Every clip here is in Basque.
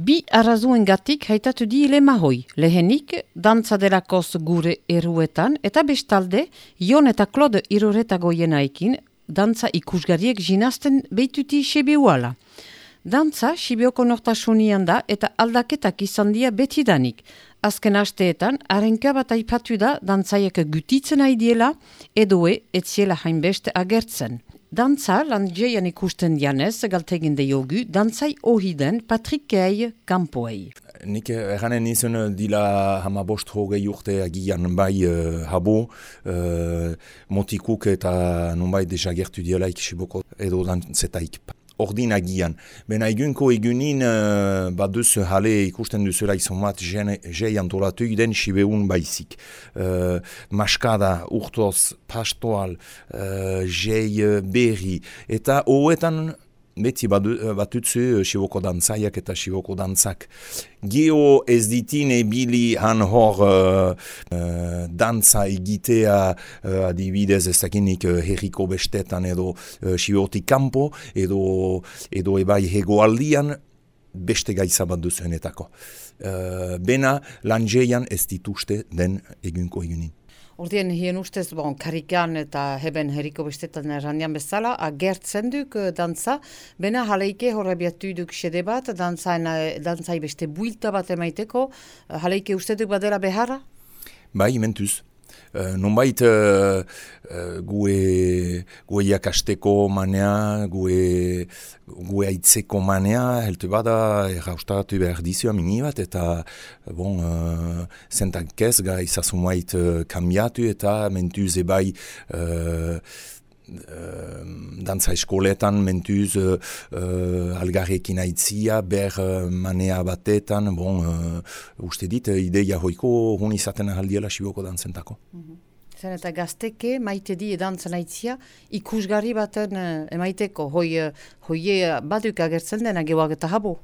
Bi arrazuen gatik haitatu di ile mahoi. Lehenik, dantza delakoz gure eruetan, eta bestalde, Jon eta Claude irureta goienaikin, dantza ikusgariek jinazten beituti sebiuala. Dantza, sibioko nortasunian da eta aldaketak izan dia betidanik. Azken asteetan, arenka bat aipatu da dantzaiek gutitzen aidiela, edoe etziela hainbeste agertzen. Dantza, lan jeian ikusten dianez, galtegin de jogu, dantzai ohiden Patrick Kei kampoei. Nik erranen izan dila hama bost hogei urte agian bai uh, habo, uh, motikuk eta nunbai desagertu dielaik siboko edo dantzetaik ordin agian. Bena egunko egunin uh, baduz jale ikusten duzela izan bat jei antolatu den sibeun baizik. Uh, maskada, urtoz, pastoal, uh, jei berri. Eta hoetan beti batutzu uh, siboko dantzaiak eta siboko dantzak. Geo ez ditin ebili han hor uh, uh, dantza egitea uh, adibidez ez dakinik uh, herriko bestetan edo uh, sibotik kampo edo, edo ebai hegoaldian beste gaiza bat duzuenetako. Uh, bena lan ez dituzte den egunko egunin. Ordien hien ustez, bon, karikan eta heben heriko bestetan errandian bezala, agertzen duk uh, dantza, bena jaleike horrebiatu duk sede bat, dantzai beste builta bat emaiteko, jaleike uste duk badera beharra? Bai, mentuz. Uh, Nonbait uh, uh, gue, gue jakasteko manea, gue, gue aitzeko manea, heltu bada erraustatu behar dizioa mini bat, eta bon, uh, zentankez gai zazumait uh, kambiatu eta mentuz ebai uh, uh, dantza eskoletan mentuz uh, uh, algarrekin aitzia, ber uh, manea batetan, bon, uh, uste dit, ideia hoiko hon izaten ahaldiela siboko dantzentako. Mm -hmm. Zer eta gazteke maite di edantzen aitzia, ikusgarri baten uh, emaiteko, hoi, uh, hoi uh, baduk agertzen dena gehuak eta habo?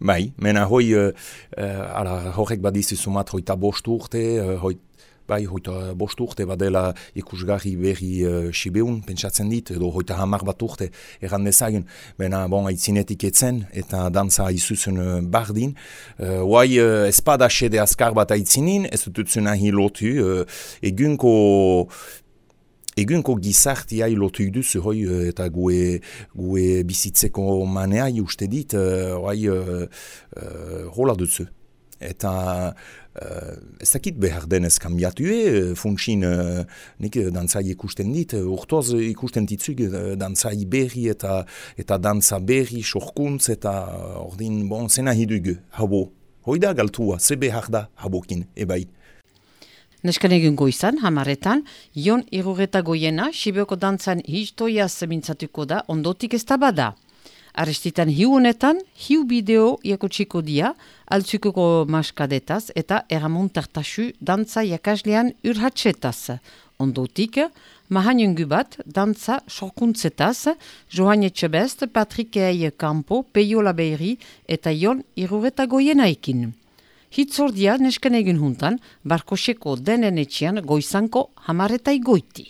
Bai, mena hoi, uh, uh, horrek badizu sumat hoita bostu urte, uh, hoi bai, hoita bost urte badela ikusgarri berri uh, sibeun, pentsatzen dit, edo hoita hamar bat urte erran dezagun, bena bon, aitzinetik etzen, eta dantza izuzen uh, bardin. Uh, Hoai uh, espada sede askar bat aitzinin, ez dututzen ahi lotu, uh, egunko Egunko gizartia lotu duzu hoi eta gue, gue bizitzeko manea uste dit, hoi uh, uh, hola duzu eta uh, ez dakit behar denez kambiatu e, funtsin uh, nik dantzai ikusten dit, urtoz ikusten ditzuk dantzai berri eta eta dantza berri, sorkuntz eta ordin bon zena hidug habo, hoida galtua, ze behar da habokin, ebai. Neskan egun goizan, hamaretan, Jon Irureta goiena, Sibioko dantzan histoia zemintzatuko da, ondotik ez da bada. Arestitan hiu honetan, hiu bideo iakutsiko dia, altzukoko maskadetaz eta eramontartasu dantza jakaslean urhatsetaz. Ondotik, mahanengu bat, dantza sorkuntzetaz, Johan Etxebest, Patrik Eie Kampo, Peio Labeiri eta Jon Irureta goienaikin. Hitzordia nesken egin juntan, barkoseko denen etxean goizanko hamaretai goiti.